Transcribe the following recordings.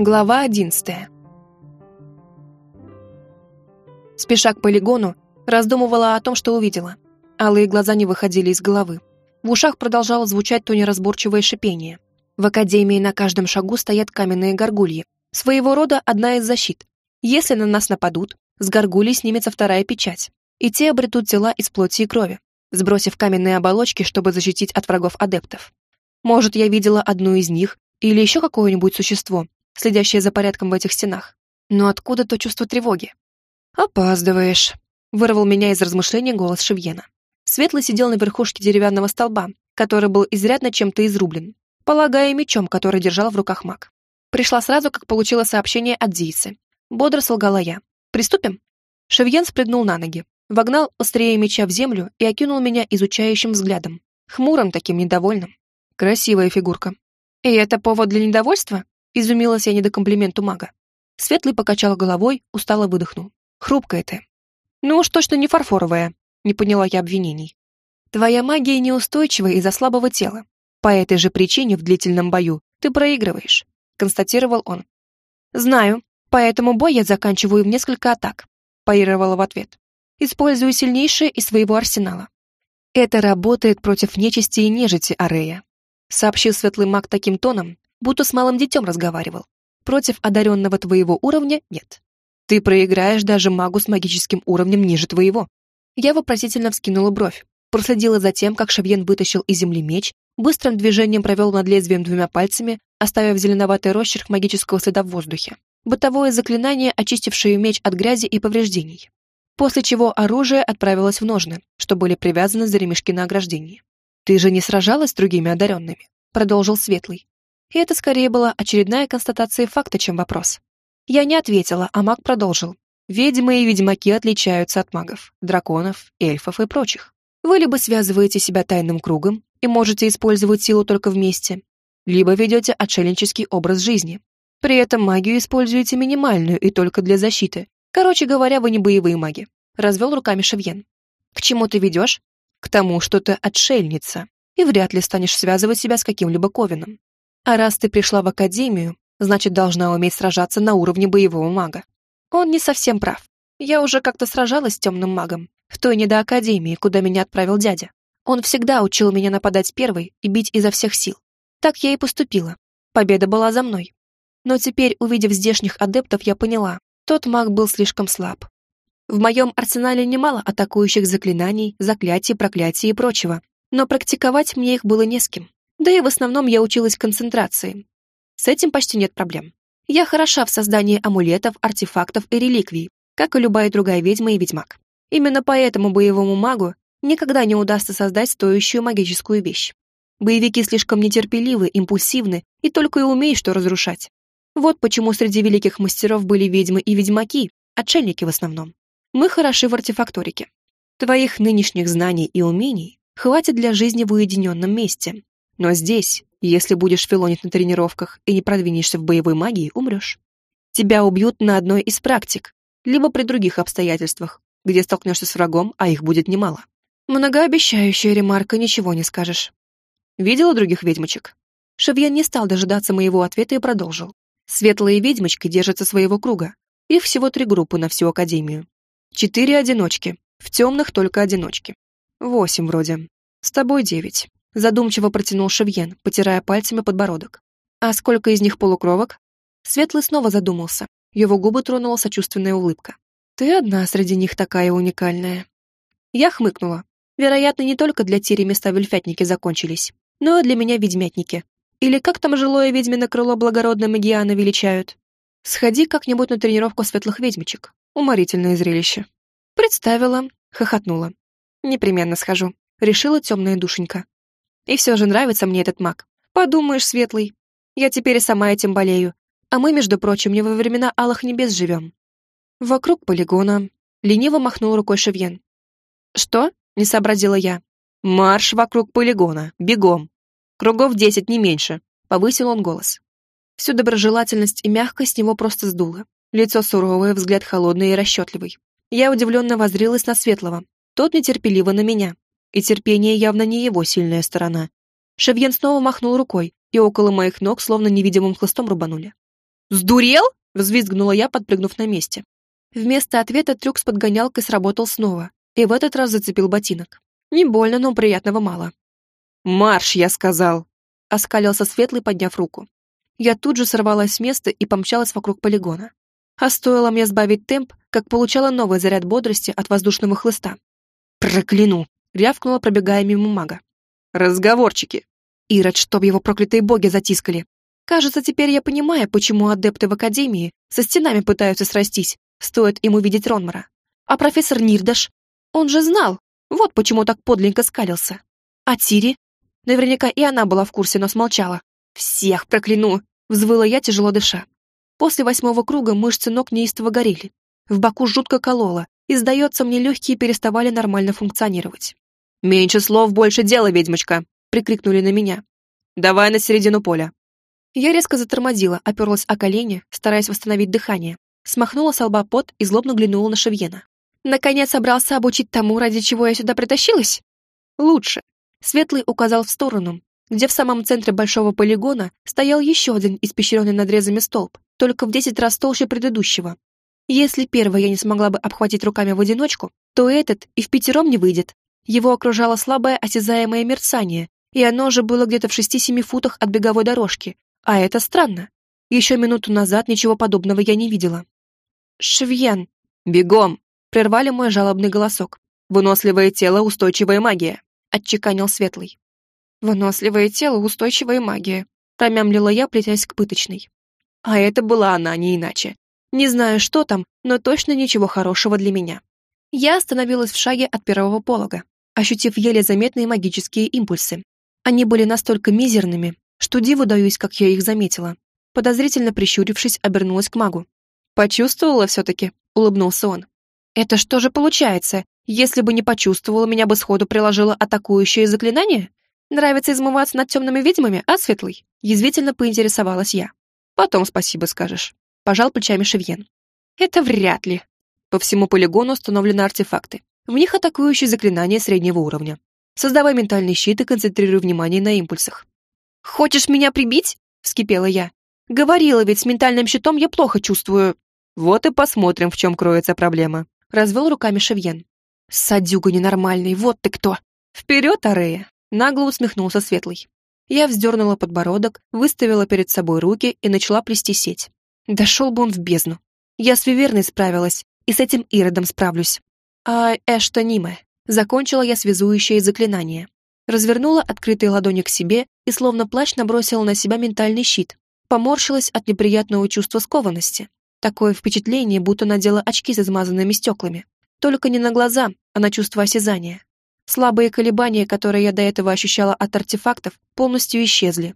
Глава 11 Спеша к полигону, раздумывала о том, что увидела. Алые глаза не выходили из головы. В ушах продолжало звучать то неразборчивое шипение. В академии на каждом шагу стоят каменные горгульи. Своего рода одна из защит. Если на нас нападут, с горгулей снимется вторая печать, и те обретут тела из плоти и крови, сбросив каменные оболочки, чтобы защитить от врагов адептов. Может, я видела одну из них или еще какое-нибудь существо, следящее за порядком в этих стенах. Но откуда то чувство тревоги? «Опаздываешь», — вырвал меня из размышлений голос Шевьена. Светлый сидел на верхушке деревянного столба, который был изрядно чем-то изрублен, полагая мечом, который держал в руках маг. Пришла сразу, как получила сообщение от Зиисы. Бодро солгала я. «Приступим?» Шевьен спрыгнул на ноги, вогнал острее меча в землю и окинул меня изучающим взглядом, хмурым таким недовольным. Красивая фигурка. «И это повод для недовольства?» Изумилась я не до комплименту мага. Светлый покачал головой, устало выдохнул. «Хрупкая ты». «Ну уж точно не фарфоровая», — не поняла я обвинений. «Твоя магия неустойчива из-за слабого тела. По этой же причине в длительном бою ты проигрываешь», — констатировал он. «Знаю, поэтому бой я заканчиваю в несколько атак», — парировала в ответ. «Использую сильнейшее из своего арсенала. Это работает против нечисти и нежити, Арея сообщил светлый маг таким тоном, будто с малым детем разговаривал. Против одаренного твоего уровня нет. Ты проиграешь даже магу с магическим уровнем ниже твоего. Я вопросительно вскинула бровь, проследила за тем, как Шавьен вытащил из земли меч, быстрым движением провел над лезвием двумя пальцами, оставив зеленоватый росчерк магического следа в воздухе. Бытовое заклинание, очистившее меч от грязи и повреждений. После чего оружие отправилось в ножны, что были привязаны за ремешки на ограждении. «Ты же не сражалась с другими одаренными?» — продолжил Светлый. И это скорее была очередная констатация факта, чем вопрос. Я не ответила, а маг продолжил. Ведьмы и ведьмаки отличаются от магов, драконов, эльфов и прочих. Вы либо связываете себя тайным кругом и можете использовать силу только вместе, либо ведете отшельнический образ жизни. При этом магию используете минимальную и только для защиты. Короче говоря, вы не боевые маги. Развел руками Шевьен. К чему ты ведешь? к тому, что ты отшельница, и вряд ли станешь связывать себя с каким-либо ковином. А раз ты пришла в академию, значит, должна уметь сражаться на уровне боевого мага. Он не совсем прав. Я уже как-то сражалась с темным магом, в той недоакадемии, куда меня отправил дядя. Он всегда учил меня нападать первой и бить изо всех сил. Так я и поступила. Победа была за мной. Но теперь, увидев здешних адептов, я поняла, тот маг был слишком слаб. В моем арсенале немало атакующих заклинаний, заклятий, проклятий и прочего, но практиковать мне их было не с кем. Да и в основном я училась концентрации. С этим почти нет проблем. Я хороша в создании амулетов, артефактов и реликвий, как и любая другая ведьма и ведьмак. Именно поэтому боевому магу никогда не удастся создать стоящую магическую вещь. Боевики слишком нетерпеливы, импульсивны и только и умеют что разрушать. Вот почему среди великих мастеров были ведьмы и ведьмаки, отшельники в основном. Мы хороши в артефакторике. Твоих нынешних знаний и умений хватит для жизни в уединенном месте. Но здесь, если будешь филонить на тренировках и не продвинешься в боевой магии, умрешь. Тебя убьют на одной из практик, либо при других обстоятельствах, где столкнешься с врагом, а их будет немало. Многообещающая ремарка, ничего не скажешь. Видела других ведьмочек? Шевьен не стал дожидаться моего ответа и продолжил. Светлые ведьмочки держатся своего круга. Их всего три группы на всю Академию. Четыре одиночки. В темных только одиночки. Восемь вроде. С тобой девять. Задумчиво протянул Шевьен, потирая пальцами подбородок. А сколько из них полукровок? Светлый снова задумался. Его губы тронула сочувственная улыбка. Ты одна среди них такая уникальная. Я хмыкнула. Вероятно, не только для Тири места вельфятники закончились, но и для меня ведьмятники. Или как там жилое ведьмино крыло благородной Магиана величают? Сходи как-нибудь на тренировку светлых ведьмичек. Уморительное зрелище. Представила, хохотнула. Непременно схожу. Решила темная душенька. И все же нравится мне этот маг. Подумаешь, светлый. Я теперь и сама этим болею. А мы, между прочим, не во времена алых небес живем. Вокруг полигона. Лениво махнул рукой Шевьен. Что? Не сообразила я. Марш вокруг полигона. Бегом. Кругов десять, не меньше. Повысил он голос. Всю доброжелательность и мягкость него просто сдуло. Лицо суровое, взгляд холодный и расчетливый. Я удивленно воззрилась на Светлого. Тот нетерпеливо на меня. И терпение явно не его сильная сторона. Шевьен снова махнул рукой, и около моих ног словно невидимым хлыстом рубанули. «Сдурел?» — взвизгнула я, подпрыгнув на месте. Вместо ответа трюк с подгонялкой сработал снова, и в этот раз зацепил ботинок. Не больно, но приятного мало. «Марш, я сказал!» — оскалился Светлый, подняв руку. Я тут же сорвалась с места и помчалась вокруг полигона. А стоило мне сбавить темп, как получала новый заряд бодрости от воздушного хлыста. «Прокляну!» — рявкнула, пробегая мимо мага. «Разговорчики!» Ирод, чтоб его проклятые боги затискали. Кажется, теперь я понимаю, почему адепты в Академии со стенами пытаются срастись, стоит им увидеть Ронмара. А профессор Нирдаш? Он же знал. Вот почему так подленько скалился. А Тири? Наверняка и она была в курсе, но смолчала. «Всех прокляну!» — взвыла я, тяжело дыша. После восьмого круга мышцы ног неистово горели. В боку жутко кололо, и, сдается мне, легкие переставали нормально функционировать. «Меньше слов, больше дела, ведьмочка!» — прикрикнули на меня. «Давай на середину поля!» Я резко затормозила, оперлась о колени, стараясь восстановить дыхание. Смахнула с лба пот и злобно глянула на Шевьена. «Наконец собрался обучить тому, ради чего я сюда притащилась?» «Лучше». Светлый указал в сторону, где в самом центре большого полигона стоял еще один испещренный надрезами столб, только в десять раз толще предыдущего. Если первый я не смогла бы обхватить руками в одиночку, то этот и в пятером не выйдет. Его окружало слабое осязаемое мерцание, и оно же было где-то в шести-семи футах от беговой дорожки, а это странно. Еще минуту назад ничего подобного я не видела. «Шевьен!» «Бегом!» — прервали мой жалобный голосок. «Выносливое тело, устойчивая магия!» — отчеканил Светлый. «Выносливое тело, устойчивая магия», — промямлила я, плетясь к пыточной. А это была она, не иначе. Не знаю, что там, но точно ничего хорошего для меня. Я остановилась в шаге от первого полога, ощутив еле заметные магические импульсы. Они были настолько мизерными, что диву даюсь, как я их заметила. Подозрительно прищурившись, обернулась к магу. «Почувствовала все-таки?» — улыбнулся он. «Это что же получается? Если бы не почувствовала, меня бы сходу приложило атакующее заклинание? Нравится измываться над темными ведьмами, а, Светлый?» Язвительно поинтересовалась я. «Потом спасибо скажешь», — пожал плечами Шевьен. «Это вряд ли». По всему полигону установлены артефакты. В них атакующие заклинания среднего уровня. Создавай ментальный щит и концентрируй внимание на импульсах. «Хочешь меня прибить?» — вскипела я. «Говорила ведь, с ментальным щитом я плохо чувствую». «Вот и посмотрим, в чем кроется проблема», — развел руками Шевьен. «Садюга ненормальный, вот ты кто!» «Вперед, Арея!» — нагло усмехнулся Светлый. Я вздернула подбородок, выставила перед собой руки и начала плести сеть. Дошел бы он в бездну. Я с Виверной справилась, и с этим Иродом справлюсь. А Эшта Ниме. Закончила я связующее заклинание развернула открытые ладони к себе и словно плащ набросила на себя ментальный щит. Поморщилась от неприятного чувства скованности. Такое впечатление, будто надела очки с измазанными стеклами. Только не на глаза, а на чувство осязания. Слабые колебания, которые я до этого ощущала от артефактов, полностью исчезли.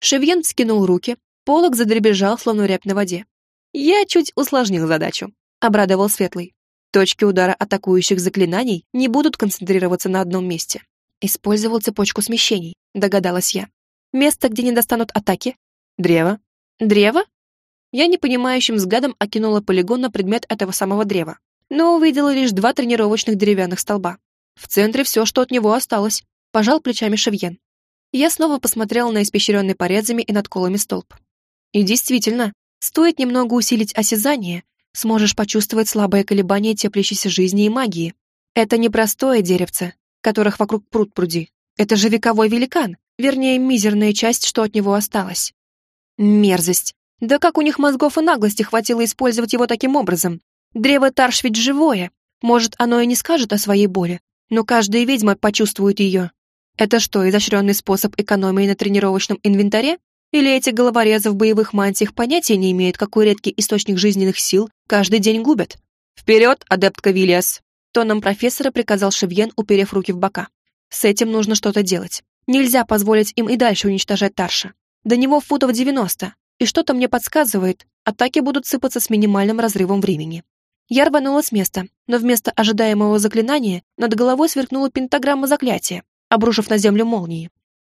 Шевьен скинул руки, полог задребежал, словно рябь на воде. «Я чуть усложнил задачу», — обрадовал Светлый. Точки удара атакующих заклинаний не будут концентрироваться на одном месте. Использовал цепочку смещений, догадалась я. Место, где не достанут атаки? Древо. Древо? Я непонимающим взглядом окинула полигон на предмет этого самого древа, но увидела лишь два тренировочных деревянных столба. В центре все, что от него осталось. Пожал плечами Шевьен. Я снова посмотрела на испещренный порезами и надколами столб. И действительно, стоит немного усилить осязание, сможешь почувствовать слабое колебание теплящейся жизни и магии. Это непростое деревце, которых вокруг пруд пруди. Это же вековой великан, вернее, мизерная часть, что от него осталось. Мерзость. Да как у них мозгов и наглости хватило использовать его таким образом? Древо Тарш ведь живое. Может, оно и не скажет о своей боли, но каждая ведьма почувствует ее. Это что, изощренный способ экономии на тренировочном инвентаре? Или эти головорезы в боевых мантиях понятия не имеют, какой редкий источник жизненных сил каждый день губят? Вперед, адептка Виллиас! Тоном профессора приказал Шевьен, уперев руки в бока. С этим нужно что-то делать. Нельзя позволить им и дальше уничтожать Тарша. До него футов 90, и что-то мне подсказывает, атаки будут сыпаться с минимальным разрывом времени. Я рванула с места, но вместо ожидаемого заклинания над головой сверкнула пентаграмма заклятия, обрушив на землю молнии.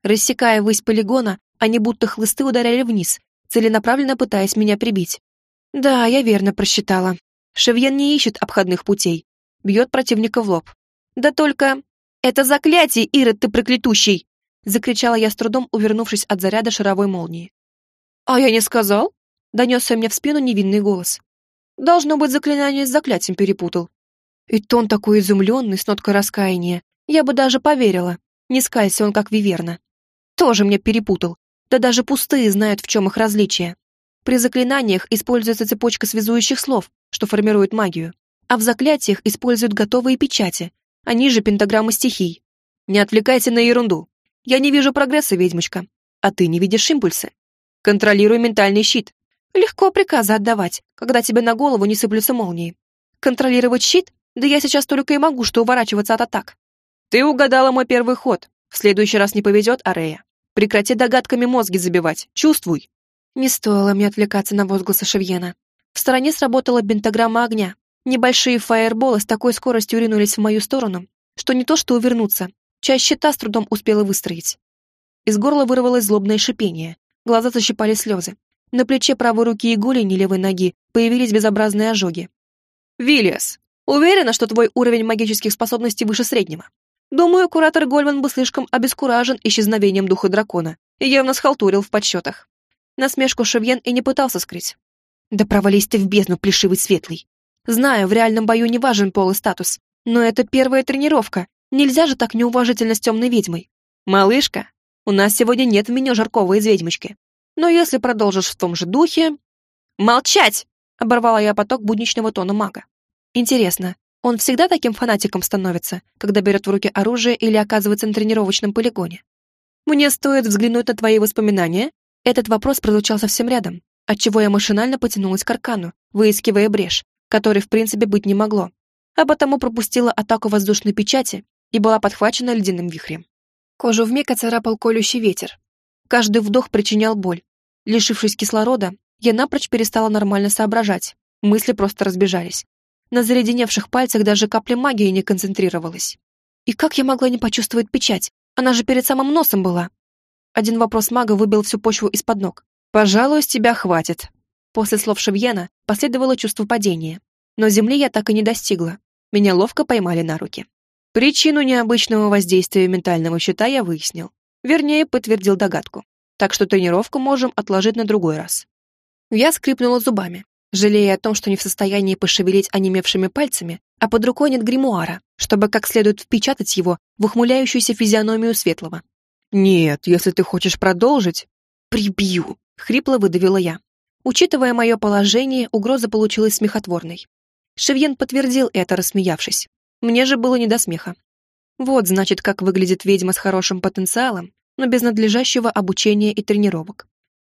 Рассекая высь полигона, они будто хлысты ударяли вниз, целенаправленно пытаясь меня прибить. Да, я верно просчитала. Шевьен не ищет обходных путей, бьет противника в лоб. «Да только... Это заклятие, Ирод, ты проклятущий!» закричала я с трудом, увернувшись от заряда шаровой молнии. «А я не сказал?» донесся мне в спину невинный голос. Должно быть, заклинание с заклятием перепутал. И тон такой изумленный, с ноткой раскаяния. Я бы даже поверила. Не скалься он, как Виверна. Тоже мне перепутал. Да даже пустые знают, в чем их различие. При заклинаниях используется цепочка связующих слов, что формирует магию. А в заклятиях используют готовые печати, они же пентаграммы стихий. Не отвлекайся на ерунду. Я не вижу прогресса, ведьмочка. А ты не видишь импульсы. Контролируй ментальный щит. Легко приказы отдавать, когда тебе на голову не сыплются молнии. Контролировать щит? Да я сейчас только и могу, что уворачиваться от атак. Ты угадала мой первый ход. В следующий раз не повезет, Арея. Прекрати догадками мозги забивать. Чувствуй. Не стоило мне отвлекаться на возгласы Шевьена. В стороне сработала бентаграмма огня. Небольшие фаерболы с такой скоростью ринулись в мою сторону, что не то что увернуться, часть щита с трудом успела выстроить. Из горла вырвалось злобное шипение, глаза защипали слезы. На плече правой руки и голени левой ноги появились безобразные ожоги. «Виллиас, уверена, что твой уровень магических способностей выше среднего. Думаю, куратор Гольман был слишком обескуражен исчезновением духа дракона и явно схалтурил в подсчетах. Насмешку Шевьен и не пытался скрыть. «Да провались ты в бездну, плешивый светлый. Знаю, в реальном бою не важен пол и статус, но это первая тренировка. Нельзя же так неуважительно с темной ведьмой. Малышка, у нас сегодня нет в меню жаркого из ведьмочки. Но если продолжишь в том же духе... Молчать! Оборвала я поток будничного тона мага. Интересно, он всегда таким фанатиком становится, когда берет в руки оружие или оказывается на тренировочном полигоне? Мне стоит взглянуть на твои воспоминания? Этот вопрос прозвучал совсем рядом, отчего я машинально потянулась к аркану, выискивая брешь, которой в принципе быть не могло, а потому пропустила атаку воздушной печати и была подхвачена ледяным вихрем. Кожу вмиг оцарапал колющий ветер. Каждый вдох причинял боль. Лишившись кислорода, я напрочь перестала нормально соображать, мысли просто разбежались. На заледеневших пальцах даже капли магии не концентрировалась. И как я могла не почувствовать печать? Она же перед самым носом была. Один вопрос мага выбил всю почву из-под ног. «Пожалуй, с тебя хватит», После слов Шевьена последовало чувство падения. Но земли я так и не достигла. Меня ловко поймали на руки. Причину необычного воздействия ментального щита я выяснил. Вернее, подтвердил догадку. Так что тренировку можем отложить на другой раз. Я скрипнула зубами, жалея о том, что не в состоянии пошевелить онемевшими пальцами, а под рукой нет гримуара, чтобы как следует впечатать его в ухмыляющуюся физиономию Светлого. «Нет, если ты хочешь продолжить...» «Прибью!» — хрипло выдавила я. Учитывая мое положение, угроза получилась смехотворной. Шевьен подтвердил это, рассмеявшись. Мне же было не до смеха. Вот, значит, как выглядит ведьма с хорошим потенциалом, но без надлежащего обучения и тренировок.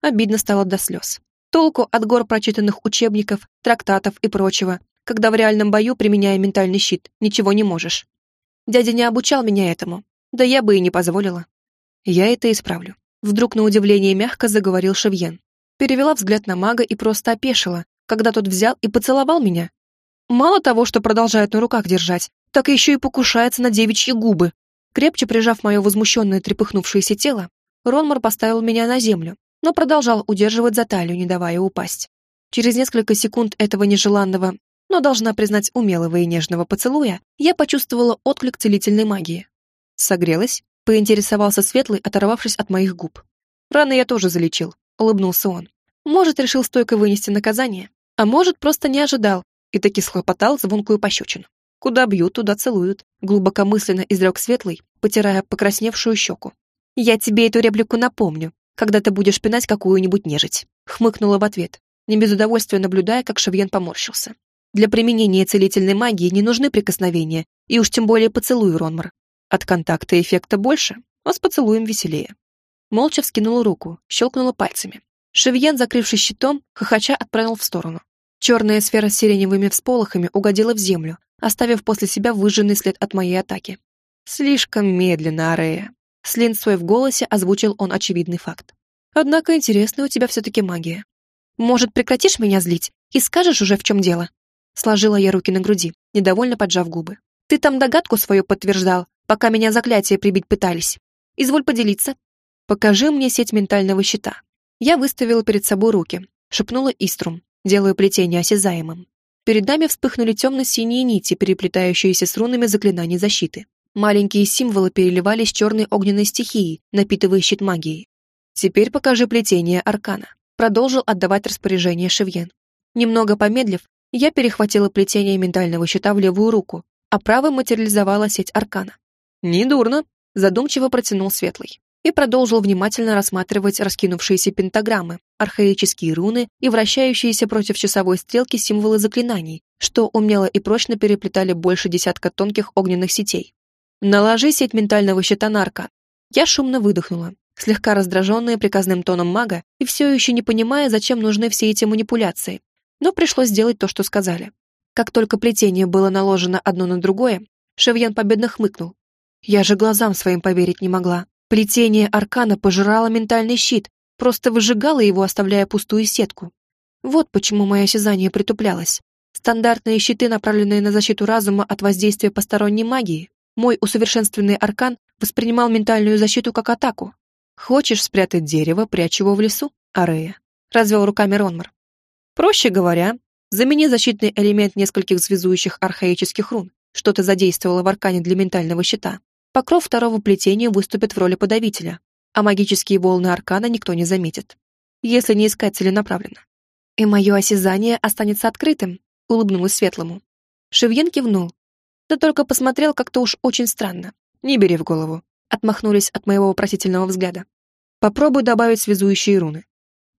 Обидно стало до слез. Толку от гор прочитанных учебников, трактатов и прочего, когда в реальном бою, применяя ментальный щит, ничего не можешь. Дядя не обучал меня этому, да я бы и не позволила. Я это исправлю. Вдруг на удивление мягко заговорил Шевьен перевела взгляд на мага и просто опешила, когда тот взял и поцеловал меня. Мало того, что продолжает на руках держать, так еще и покушается на девичьи губы. Крепче прижав мое возмущенное трепыхнувшееся тело, Ронмар поставил меня на землю, но продолжал удерживать за талию, не давая упасть. Через несколько секунд этого нежеланного, но должна признать умелого и нежного поцелуя, я почувствовала отклик целительной магии. Согрелась, поинтересовался Светлый, оторвавшись от моих губ. Раны я тоже залечил, улыбнулся он. Может, решил стойко вынести наказание, а может, просто не ожидал и таки схлопотал звонкую пощечину. Куда бьют, туда целуют, глубокомысленно изрек Светлый, потирая покрасневшую щеку. «Я тебе эту реплику напомню, когда ты будешь пинать какую-нибудь нежить», хмыкнула в ответ, не без удовольствия наблюдая, как Шавьен поморщился. Для применения целительной магии не нужны прикосновения, и уж тем более поцелуй, Ронмар. От контакта эффекта больше, а с поцелуем веселее. Молча вскинула руку, щелкнула пальцами. Шевьен, закрывшись щитом, хохоча отправил в сторону. Черная сфера с сиреневыми всполохами угодила в землю, оставив после себя выжженный след от моей атаки. «Слишком медленно, Арея», — с линцой в голосе озвучил он очевидный факт. «Однако интересная у тебя все-таки магия. Может, прекратишь меня злить и скажешь уже, в чем дело?» Сложила я руки на груди, недовольно поджав губы. «Ты там догадку свою подтверждал, пока меня заклятие прибить пытались. Изволь поделиться, «Покажи мне сеть ментального щита». Я выставила перед собой руки, шепнула Иструм, делая плетение осязаемым. Перед нами вспыхнули темно-синие нити, переплетающиеся с рунами заклинаний защиты. Маленькие символы переливались черной огненной стихией, напитывая щит магией. «Теперь покажи плетение аркана», продолжил отдавать распоряжение Шевьен. Немного помедлив, я перехватила плетение ментального щита в левую руку, а правой материализовала сеть аркана. «Недурно», — задумчиво протянул Светлый и продолжил внимательно рассматривать раскинувшиеся пентаграммы, архаические руны и вращающиеся против часовой стрелки символы заклинаний, что умело и прочно переплетали больше десятка тонких огненных сетей. «Наложи сеть ментального щита на аркан». Я шумно выдохнула, слегка раздраженная приказным тоном мага и все еще не понимая, зачем нужны все эти манипуляции. Но пришлось сделать то, что сказали. Как только плетение было наложено одно на другое, Шевьян победно хмыкнул. Я же глазам своим поверить не могла. Плетение аркана пожирало ментальный щит, просто выжигало его, оставляя пустую сетку. Вот почему мое осязание притуплялось. Стандартные щиты, направленные на защиту разума от воздействия посторонней магии, мой усовершенствованный аркан воспринимал ментальную защиту как атаку. «Хочешь спрятать дерево, прячь его в лесу, Арея?» — развел руками Ронмар. «Проще говоря, замени защитный элемент нескольких связующих архаических рун, что ты задействовала в аркане для ментального щита. Покров второго плетения выступит в роли подавителя, а магические волны аркана никто не заметит, если не искать целенаправленно. И мое осязание останется открытым, улыбнулась Светлому. Шевьен кивнул, да только посмотрел как-то уж очень странно. Не бери в голову. Отмахнулись от моего вопросительного взгляда. Попробуй добавить связующие руны.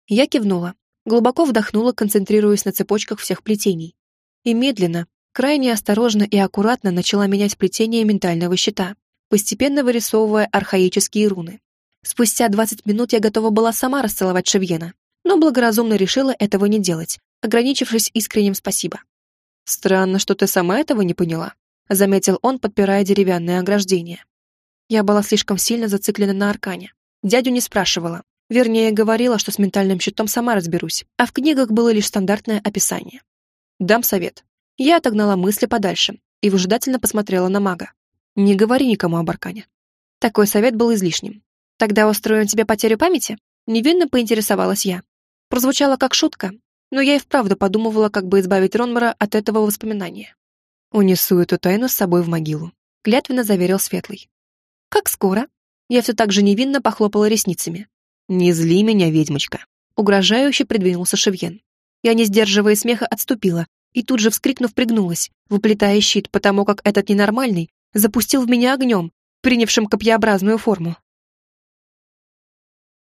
Я кивнула, глубоко вдохнула, концентрируясь на цепочках всех плетений. И медленно, крайне осторожно и аккуратно начала менять плетение ментального щита, постепенно вырисовывая архаические руны. Спустя 20 минут я готова была сама расцеловать Шевьена, но благоразумно решила этого не делать, ограничившись искренним спасибо. «Странно, что ты сама этого не поняла», заметил он, подпирая деревянное ограждение. Я была слишком сильно зациклена на аркане. Дядю не спрашивала. Вернее, говорила, что с ментальным щитом сама разберусь, а в книгах было лишь стандартное описание. Дам совет. Я отогнала мысли подальше и выжидательно посмотрела на мага. Не говори никому об аркане. Такой совет был излишним. Тогда устроим тебе потерю памяти? Невинно поинтересовалась я. Прозвучало как шутка, но я и вправду подумывала, как бы избавить Ронмара от этого воспоминания. Унесу эту тайну с собой в могилу», — клятвенно заверил Светлый. «Как скоро?» Я все так же невинно похлопала ресницами. «Не зли меня, ведьмочка!» Угрожающе придвинулся Шевьен. Я, не сдерживая смеха, отступила и тут же, вскрикнув, пригнулась, выплетая щит, потому как этот ненормальный запустил в меня огнем, принявшим копьеобразную форму.